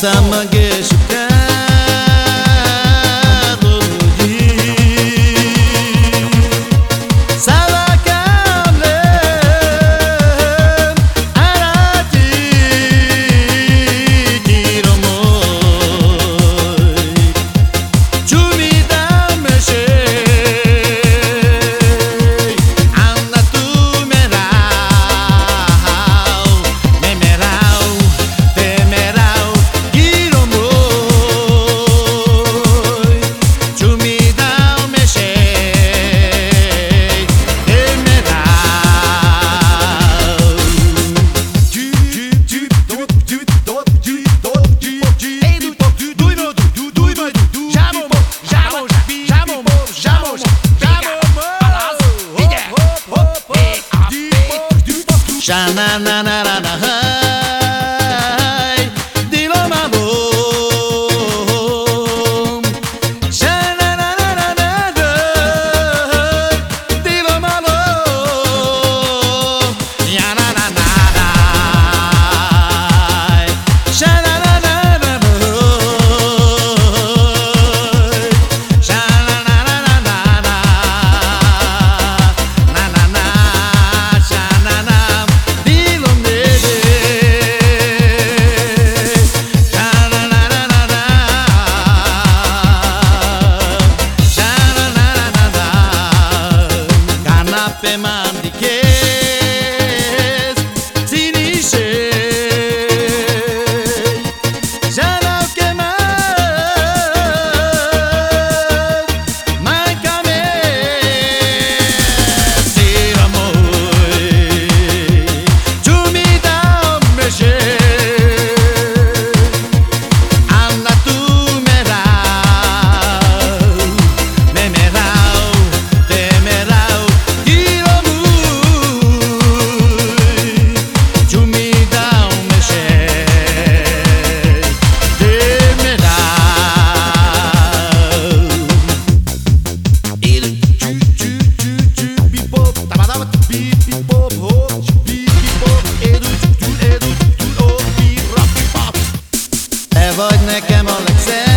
Samba, gueijo, Sha na na na na na Πεμάντι. nekem a legszebb.